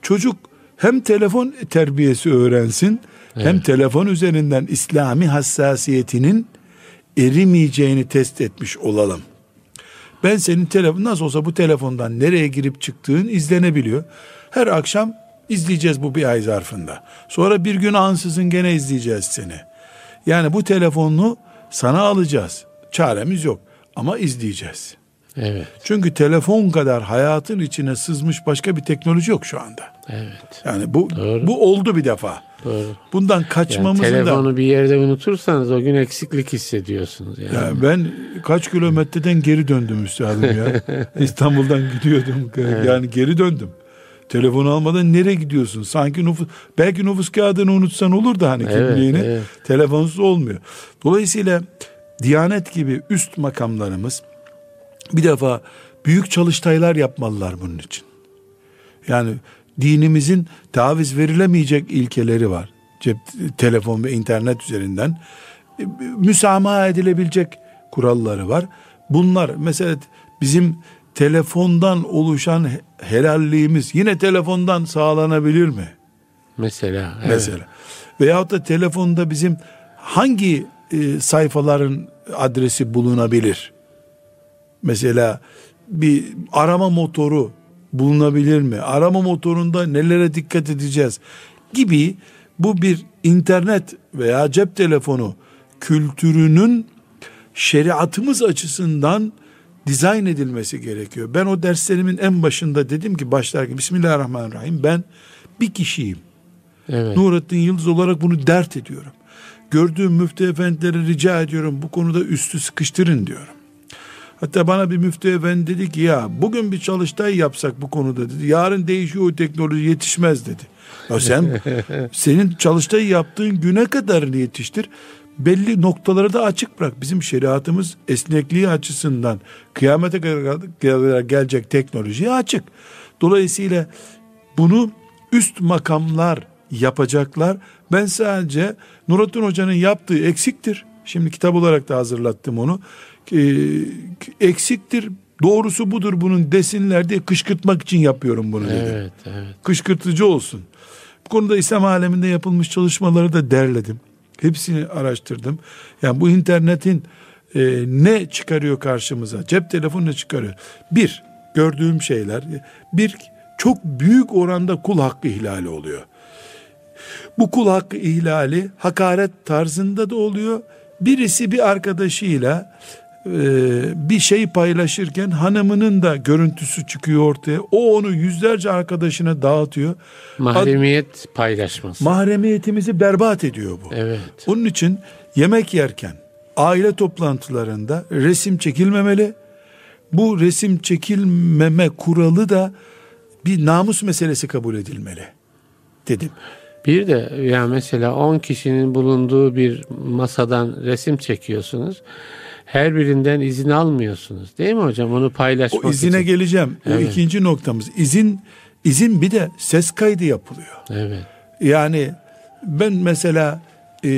S2: Çocuk hem telefon terbiyesi öğrensin evet. hem telefon üzerinden İslami hassasiyetinin erimeyeceğini test etmiş olalım. Ben senin telefon nasıl olsa bu telefondan nereye girip çıktığın izlenebiliyor. Her akşam izleyeceğiz bu bir ay zarfında. Sonra bir gün ansızın gene izleyeceğiz seni. Yani bu telefonunu sana alacağız. Çaremiz yok ama izleyeceğiz.
S1: Evet.
S2: Çünkü telefon kadar hayatın içine sızmış başka bir teknoloji yok şu anda.
S1: Evet.
S2: Yani bu Doğru. bu oldu bir defa.
S1: Doğru.
S2: Bundan kaçmamızın
S1: yani telefonu da... bir yerde unutursanız o gün eksiklik hissediyorsunuz. Yani.
S2: Ya ben kaç kilometreden geri döndüm üstadım ya. İstanbul'dan gidiyordum. Evet. Yani geri döndüm. Telefonu almadan nereye gidiyorsun? Sanki nüfus, belki nüfus kağıdını unutsan olur da hani kimliğini. Evet, evet. Telefonsuz olmuyor. Dolayısıyla Diyanet gibi üst makamlarımız bir defa büyük çalıştaylar yapmalılar bunun için. Yani dinimizin taviz verilemeyecek ilkeleri var. Cep, telefon ve internet üzerinden e, müsamaha edilebilecek kuralları var. Bunlar mesela bizim telefondan oluşan helalliğimiz yine telefondan sağlanabilir mi?
S1: Mesela.
S2: Evet. Mesela. Veyahut da telefonda bizim hangi e, sayfaların adresi bulunabilir? Mesela bir arama motoru bulunabilir mi? Arama motorunda nelere dikkat edeceğiz? Gibi bu bir internet veya cep telefonu kültürünün şeriatımız açısından dizayn edilmesi gerekiyor. Ben o derslerimin en başında dedim ki başlarken Bismillahirrahmanirrahim ben bir kişiyim.
S1: Evet.
S2: Nurettin Yıldız olarak bunu dert ediyorum. Gördüğüm müftü efendilere rica ediyorum bu konuda üstü sıkıştırın diyorum. Hatta bana bir müftü efendi dedi ki ya bugün bir çalıştay yapsak bu konuda dedi. Yarın değişiyor o teknoloji yetişmez dedi. Ya sen senin çalıştay yaptığın güne kadar yetiştir. Belli noktaları da açık bırak. Bizim şeriatımız esnekliği açısından kıyamete kadar gelecek teknolojiye açık. Dolayısıyla bunu üst makamlar yapacaklar. Ben sadece Nurattin Hoca'nın yaptığı eksiktir. Şimdi kitap olarak da hazırlattım onu e, eksiktir. Doğrusu budur bunun desinler diye kışkırtmak için yapıyorum bunu dedi.
S1: Evet, evet.
S2: Kışkırtıcı olsun. Bu konuda İslam aleminde yapılmış çalışmaları da derledim. Hepsini araştırdım. Yani bu internetin e, ne çıkarıyor karşımıza? Cep telefonu ne çıkarıyor? Bir, gördüğüm şeyler. Bir, çok büyük oranda kul hakkı ihlali oluyor. Bu kul hakkı ihlali hakaret tarzında da oluyor. Birisi bir arkadaşıyla bir şey paylaşırken hanımının da görüntüsü çıkıyor ortaya. O onu yüzlerce arkadaşına dağıtıyor.
S1: Mahremiyet Ad, paylaşması.
S2: Mahremiyetimizi berbat ediyor bu.
S1: Evet.
S2: Onun için yemek yerken aile toplantılarında resim çekilmemeli. Bu resim çekilmeme kuralı da bir namus meselesi kabul edilmeli dedim.
S1: Bir de ya mesela 10 kişinin bulunduğu bir masadan resim çekiyorsunuz her birinden izin almıyorsunuz değil mi hocam? Onu paylaşmak
S2: O izine
S1: için.
S2: geleceğim. Evet. O ikinci noktamız. İzin İzin bir de ses kaydı yapılıyor.
S1: Evet.
S2: Yani ben mesela e,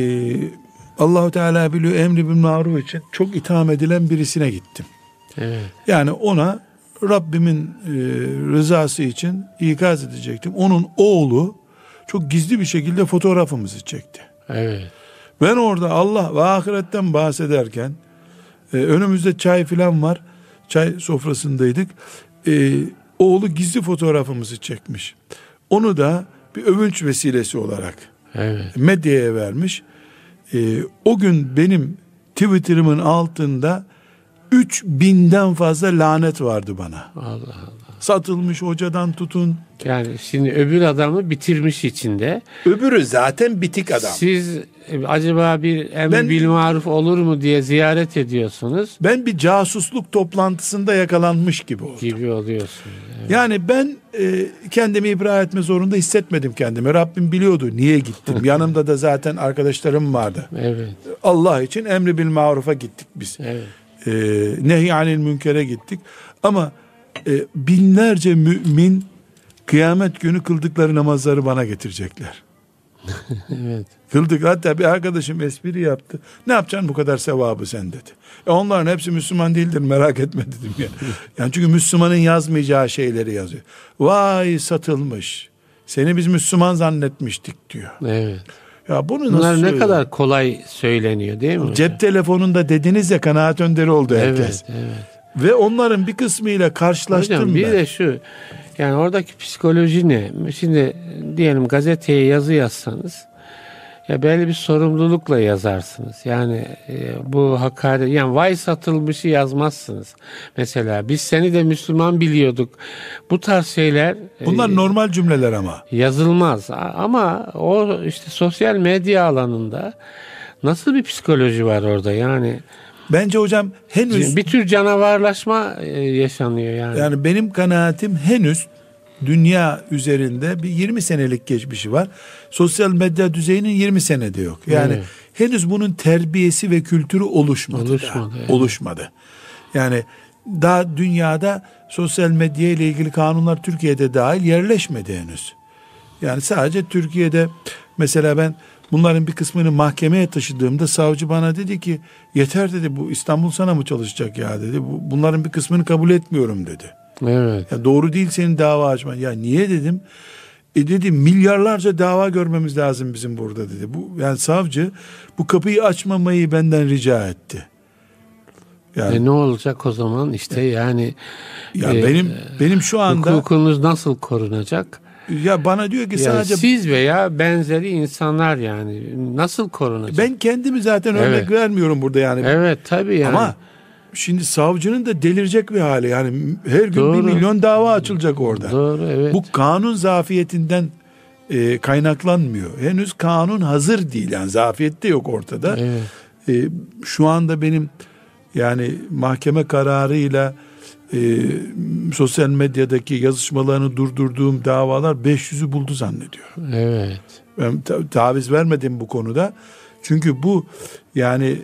S2: Allahu Teala biliyor emri bil maruf için çok itham edilen birisine gittim.
S1: Evet.
S2: Yani ona Rabbimin e, rızası için ikaz edecektim. Onun oğlu çok gizli bir şekilde fotoğrafımızı çekti.
S1: Evet.
S2: Ben orada Allah ve ahiretten bahsederken e, önümüzde çay filan var. Çay sofrasındaydık. E, oğlu gizli fotoğrafımızı çekmiş. Onu da bir övünç vesilesi olarak
S1: Evet.
S2: medyaya vermiş. E, o gün benim Twitter'ımın altında 3000'den fazla lanet vardı bana.
S1: Allah Allah.
S2: Satılmış hocadan tutun.
S1: Yani şimdi öbür adamı bitirmiş içinde.
S2: Öbürü zaten bitik adam.
S1: Siz e, acaba bir emri
S2: Ben-
S1: bil maruf olur mu diye ziyaret ediyorsunuz
S2: Ben bir casusluk toplantısında yakalanmış gibi oldum.
S1: gibi oluyorsunuz. Evet.
S2: Yani ben e, kendimi ibra etme zorunda hissetmedim kendimi. Rabbim biliyordu niye gittim. Yanımda da zaten arkadaşlarım vardı.
S1: Evet.
S2: Allah için emri bil marufa gittik biz.
S1: Evet.
S2: E, nehy anil münkere gittik. Ama e, binlerce mümin kıyamet günü kıldıkları namazları bana getirecekler.
S1: Evet.
S2: Kıldık. Hatta bir arkadaşım espri yaptı. Ne yapacaksın bu kadar sevabı sen dedi. E onların hepsi Müslüman değildir merak etme dedim ya. Yani çünkü Müslümanın yazmayacağı şeyleri yazıyor. Vay satılmış. Seni biz Müslüman zannetmiştik diyor.
S1: Evet.
S2: Ya bunu nasıl
S1: Bunlar ne
S2: söylüyor?
S1: kadar kolay söyleniyor değil mi?
S2: Cep telefonunda dediniz ya kanaat önderi oldu herkes.
S1: Evet, evet.
S2: Ve onların bir kısmıyla karşılaştım
S1: Hocam bir
S2: ben.
S1: de şu yani oradaki psikoloji ne? Şimdi diyelim gazeteye yazı yazsanız ya belli bir sorumlulukla yazarsınız. Yani e, bu hakaret yani vay satılmışı yazmazsınız. Mesela biz seni de Müslüman biliyorduk. Bu tarz şeyler e,
S2: Bunlar normal cümleler ama.
S1: yazılmaz. Ama o işte sosyal medya alanında nasıl bir psikoloji var orada yani
S2: Bence hocam henüz
S1: bir tür canavarlaşma e, yaşanıyor yani.
S2: Yani benim kanaatim henüz dünya üzerinde bir 20 senelik geçmişi var. Sosyal medya düzeyinin 20 senede yok. Yani
S1: Evet.
S2: henüz bunun terbiyesi ve kültürü oluşmadı.
S1: Oluşmadı,
S2: daha.
S1: evet.
S2: Oluşmadı. Yani daha dünyada sosyal medya ile ilgili kanunlar Türkiye'de dahil yerleşmedi henüz. Yani sadece Türkiye'de mesela ben bunların bir kısmını mahkemeye taşıdığımda savcı bana dedi ki yeter dedi bu İstanbul sana mı çalışacak ya dedi. Bu, bunların bir kısmını kabul etmiyorum dedi.
S1: Evet.
S2: Ya doğru değil senin dava açman. Ya niye dedim? E dedi milyarlarca dava görmemiz lazım bizim burada dedi. Bu yani savcı bu kapıyı açmamayı benden rica etti. Yani
S1: E ne olacak o zaman işte yani
S2: ya
S1: e,
S2: benim benim şu anda
S1: hukukunuz nasıl korunacak?
S2: Ya bana diyor ki
S1: Yani
S2: sadece
S1: siz veya benzeri insanlar yani nasıl korunacak?
S2: ben kendimi zaten örnek
S1: Evet.
S2: vermiyorum burada yani.
S1: evet tabii yani.
S2: Ama şimdi savcının da delirecek bir hali. Yani her gün
S1: Doğru.
S2: bir milyon dava açılacak orada.
S1: Doğru evet.
S2: Bu kanun zafiyetinden e, kaynaklanmıyor. Henüz kanun hazır değil. Yani zafiyet de yok ortada.
S1: Evet.
S2: E, şu anda benim yani mahkeme kararıyla e, sosyal medyadaki yazışmalarını durdurduğum davalar 500'ü buldu zannediyorum.
S1: Evet.
S2: Ben ta- taviz vermedim bu konuda. Çünkü bu yani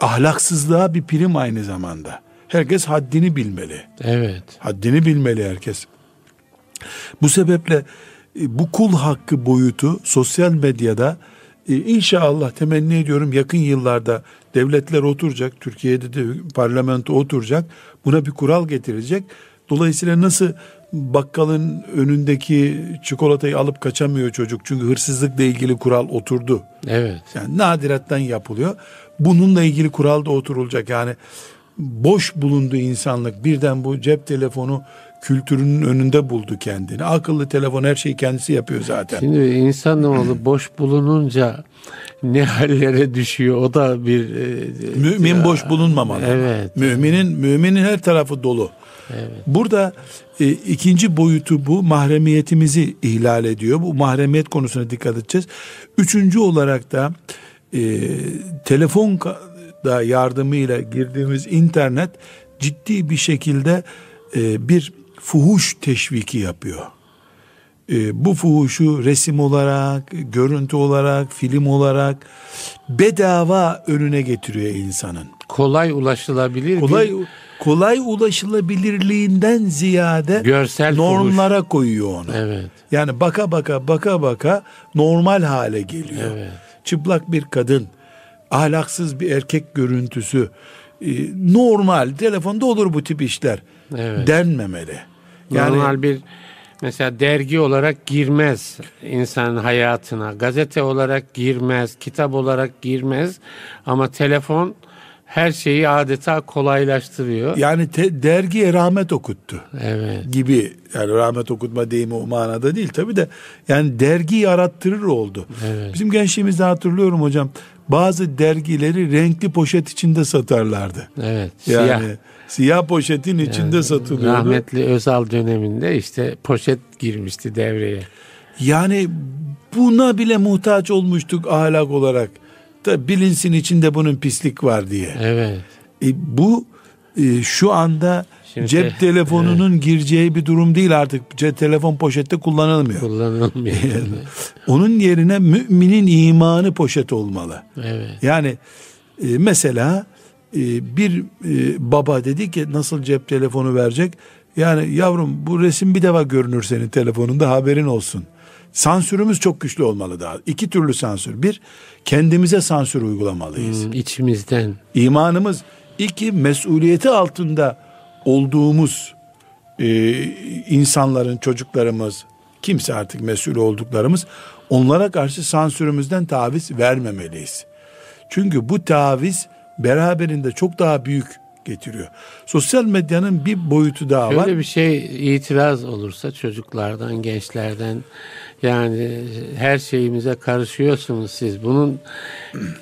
S2: ahlaksızlığa bir prim aynı zamanda. Herkes haddini bilmeli.
S1: Evet.
S2: Haddini bilmeli herkes. Bu sebeple e, bu kul hakkı boyutu sosyal medyada e, inşallah temenni ediyorum yakın yıllarda devletler oturacak, Türkiye'de de parlamento oturacak, buna bir kural getirecek. Dolayısıyla nasıl bakkalın önündeki çikolatayı alıp kaçamıyor çocuk çünkü hırsızlıkla ilgili kural oturdu.
S1: Evet.
S2: Yani nadirattan yapılıyor. Bununla ilgili kural da oturulacak. Yani boş bulundu insanlık. Birden bu cep telefonu kültürünün önünde buldu kendini. Akıllı telefon her şeyi kendisi yapıyor zaten.
S1: Şimdi insanoğlu boş bulununca ne hallere düşüyor o da bir e,
S2: Mümin boş bulunmamalı.
S1: Evet.
S2: Müminin müminin her tarafı dolu. Burada e, ikinci boyutu bu mahremiyetimizi ihlal ediyor. Bu mahremiyet konusuna dikkat edeceğiz. Üçüncü olarak da e, telefon da yardımıyla girdiğimiz internet ciddi bir şekilde e, bir fuhuş teşviki yapıyor. E, bu fuhuşu resim olarak, görüntü olarak, film olarak bedava önüne getiriyor insanın.
S1: kolay ulaşılabilir
S2: Kolay
S1: bir
S2: kolay ulaşılabilirliğinden ziyade
S1: Görsel
S2: normlara buluş. koyuyor onu.
S1: Evet.
S2: Yani baka baka baka baka normal hale geliyor. Evet. Çıplak bir kadın, ahlaksız bir erkek görüntüsü e, normal telefonda olur bu tip işler. Evet. Denmemeli.
S1: Yani, normal bir mesela dergi olarak girmez insanın hayatına. Gazete olarak girmez, kitap olarak girmez ama telefon her şeyi adeta kolaylaştırıyor.
S2: Yani te, dergiye rahmet okuttu.
S1: Evet.
S2: Gibi yani rahmet okutma deyimi o manada değil tabi de yani dergi yarattırır oldu. Evet. Bizim gençliğimizde hatırlıyorum hocam bazı dergileri renkli poşet içinde satarlardı.
S1: Evet.
S2: Yani siyah, siyah poşetin yani, içinde satılıyordu.
S1: Rahmetli Özal döneminde işte poşet girmişti devreye.
S2: Yani buna bile muhtaç olmuştuk ahlak olarak da bilinsin içinde bunun pislik var diye.
S1: Evet.
S2: E, bu e, şu anda Şimdi, cep telefonunun evet. gireceği bir durum değil artık. Cep telefon poşette kullanılmıyor.
S1: Kullanılmıyor.
S2: Onun yerine müminin imanı poşet olmalı.
S1: Evet.
S2: Yani e, mesela e, bir e, baba dedi ki nasıl cep telefonu verecek? Yani yavrum bu resim bir defa görünür senin telefonunda haberin olsun. Sansürümüz çok güçlü olmalı daha. İki türlü sansür. Bir, kendimize sansür uygulamalıyız. Hmm,
S1: içimizden.
S2: İmanımız. iki mesuliyeti altında olduğumuz e, insanların, çocuklarımız, kimse artık mesul olduklarımız, onlara karşı sansürümüzden taviz vermemeliyiz. Çünkü bu taviz beraberinde çok daha büyük getiriyor. Sosyal medyanın bir boyutu daha
S1: Şöyle
S2: var.
S1: Şöyle bir şey itiraz olursa çocuklardan, gençlerden yani her şeyimize karışıyorsunuz siz. Bunun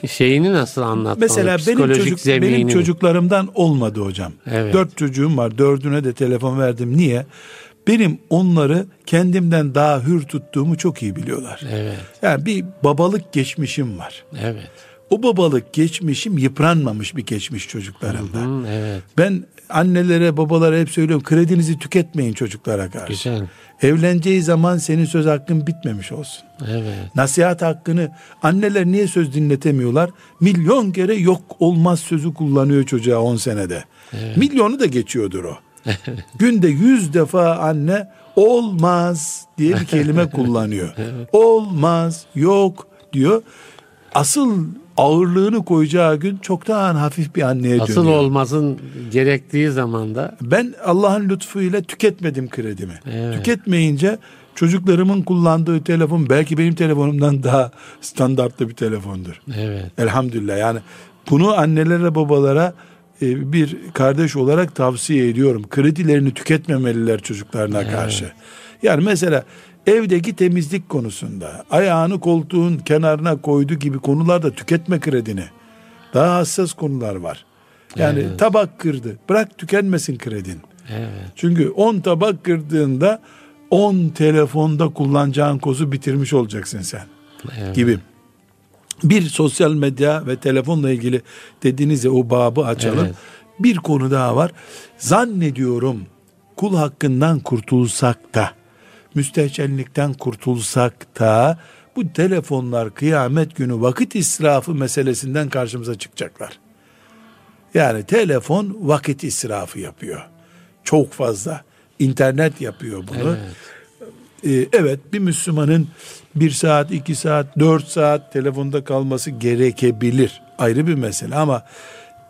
S1: şeyini nasıl anlatmalı?
S2: Mesela benim, çocuk, benim çocuklarımdan olmadı hocam. Evet. Dört çocuğum var. Dördüne de telefon verdim. Niye? Benim onları kendimden daha hür tuttuğumu çok iyi biliyorlar.
S1: Evet.
S2: Yani bir babalık geçmişim var.
S1: Evet.
S2: O babalık geçmişim yıpranmamış bir geçmiş çocuklarımda.
S1: Hı hı, evet.
S2: Ben annelere babalara hep söylüyorum kredinizi tüketmeyin çocuklara karşı.
S1: Güzel.
S2: Evleneceği zaman senin söz hakkın bitmemiş olsun.
S1: Evet.
S2: Nasihat hakkını anneler niye söz dinletemiyorlar? Milyon kere yok olmaz sözü kullanıyor çocuğa 10 senede. Evet. Milyonu da geçiyordur o. Günde yüz defa anne olmaz diye bir kelime kullanıyor. Olmaz, yok diyor. Asıl ağırlığını koyacağı gün çoktan hafif bir anneye
S1: Asıl
S2: dönüyor.
S1: Asıl olmasın gerektiği zamanda.
S2: Ben Allah'ın lütfuyla tüketmedim kredimi. Evet. Tüketmeyince çocuklarımın kullandığı telefon belki benim telefonumdan daha standartlı bir telefondur.
S1: Evet.
S2: Elhamdülillah yani bunu annelere babalara e, bir kardeş olarak tavsiye ediyorum. Kredilerini tüketmemeliler çocuklarına evet. karşı. Yani mesela evdeki temizlik konusunda ayağını koltuğun kenarına koydu gibi konularda tüketme kredini. Daha hassas konular var. Yani evet. tabak kırdı. Bırak tükenmesin kredin.
S1: Evet.
S2: Çünkü 10 tabak kırdığında 10 telefonda kullanacağın kozu bitirmiş olacaksın sen. Evet. Gibi. Bir sosyal medya ve telefonla ilgili dediğiniz ya o babı açalım. Evet. Bir konu daha var. Zannediyorum kul hakkından kurtulsak da müstehcenlikten kurtulsak da bu telefonlar kıyamet günü vakit israfı meselesinden karşımıza çıkacaklar. Yani telefon vakit israfı yapıyor. Çok fazla. internet yapıyor bunu. Evet. Ee, evet bir Müslümanın bir saat, iki saat, dört saat telefonda kalması gerekebilir. Ayrı bir mesele ama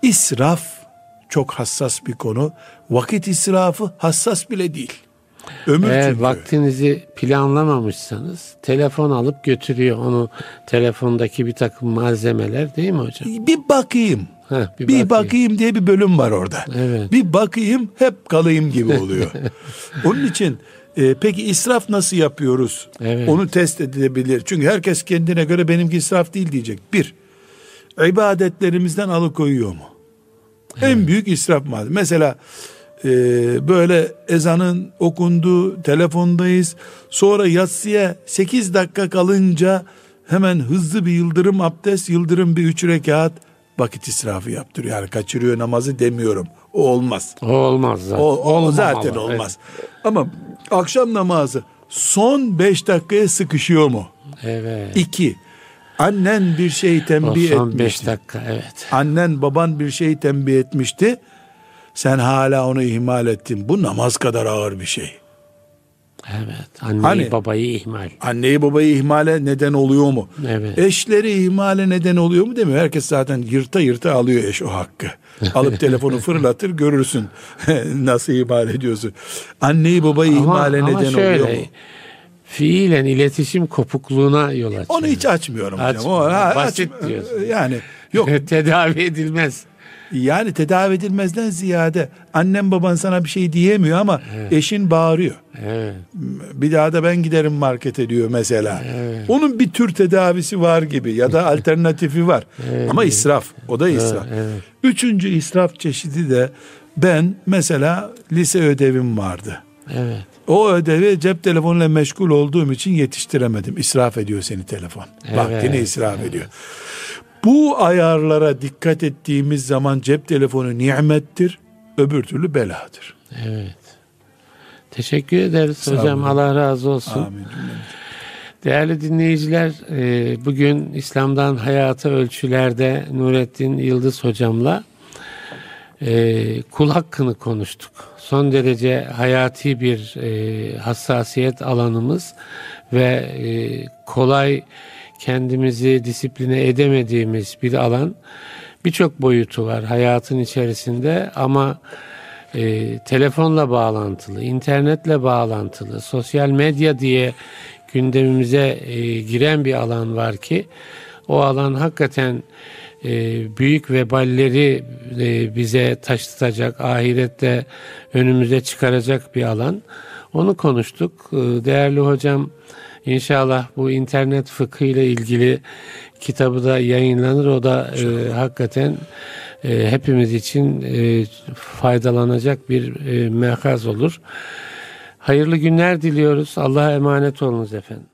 S2: israf çok hassas bir konu. Vakit israfı hassas bile değil.
S1: Ömür Eğer çünkü. vaktinizi planlamamışsanız telefon alıp götürüyor onu telefondaki bir takım malzemeler değil mi hocam?
S2: Bir bakayım. Heh, bir, bir bakayım. bakayım diye bir bölüm var orada.
S1: Evet.
S2: Bir bakayım hep kalayım gibi oluyor. Onun için e, peki israf nasıl yapıyoruz?
S1: Evet.
S2: Onu test edilebilir. Çünkü herkes kendine göre benimki israf değil diyecek. Bir, ibadetlerimizden alıkoyuyor mu? Evet. En büyük israf malzeme. Mesela e, böyle ezanın okunduğu telefondayız. Sonra yatsıya 8 dakika kalınca hemen hızlı bir yıldırım abdest, yıldırım bir üç rekat vakit israfı yaptırıyor. Yani kaçırıyor namazı demiyorum. O olmaz.
S1: O olmaz zaten.
S2: O, o zaten olmaz. Evet. Ama akşam namazı son beş dakikaya sıkışıyor mu?
S1: Evet.
S2: İki, annen bir şey tembih o son etmişti.
S1: beş dakika evet.
S2: Annen baban bir şey tembih etmişti Sen hala onu ihmal ettin. Bu namaz kadar ağır bir şey.
S1: Evet. Anneyi
S2: Hani-
S1: babayı ihmal.
S2: Anneyi babayı ihmale neden oluyor mu?
S1: Evet.
S2: Eşleri ihmale neden oluyor mu demiyor. Herkes zaten yırta yırta alıyor eş o hakkı. Alıp telefonu fırlatır görürsün nasıl ihmal ediyorsun. Anneyi babayı
S1: Ama,
S2: ihmale
S1: ama
S2: neden
S1: şöyle,
S2: oluyor mu?
S1: fiilen iletişim kopukluğuna yol açıyor.
S2: Onu hiç açmıyorum hocam.
S1: Açma.
S2: O, ha,
S1: Basit
S2: açma.
S1: diyorsun.
S2: Yani yok
S1: Tedavi edilmez.
S2: Yani tedavi edilmezden ziyade annem baban sana bir şey diyemiyor ama eşin bağırıyor.
S1: Evet.
S2: Bir daha da ben giderim markete diyor mesela. Onun bir tür tedavisi var gibi ya da alternatifi var. Ama israf. O da israf.
S1: evet.
S2: Üçüncü israf çeşidi de ben mesela lise ödevim vardı.
S1: Evet.
S2: O ödevi cep telefonuyla meşgul olduğum için yetiştiremedim. İsraf ediyor seni telefon.
S1: Evet,
S2: Vaktini israf ediyor. Bu ayarlara dikkat ettiğimiz zaman cep telefonu nimettir, öbür türlü beladır.
S1: Evet. Teşekkür ederiz
S2: Sağ
S1: hocam.
S2: olun.
S1: Allah razı olsun.
S2: Amin.
S1: Değerli dinleyiciler, e, bugün İslam'dan Hayata Ölçülerde Nurettin Yıldız hocamla e, kul hakkını konuştuk. Son derece hayati bir e, hassasiyet alanımız ve kolay kendimizi disipline edemediğimiz bir alan. Birçok boyutu var hayatın içerisinde ama e, telefonla bağlantılı, internetle bağlantılı, sosyal medya diye gündemimize e, giren bir alan var ki o alan hakikaten e, büyük veballeri e, bize taşıtacak, ahirette önümüze çıkaracak bir alan. Onu konuştuk. E, değerli hocam inşallah bu internet fıkhı ile ilgili kitabı da yayınlanır. O da e, hakikaten e, hepimiz için e, faydalanacak bir e, mehaz olur. Hayırlı günler diliyoruz. Allah'a emanet olunuz efendim.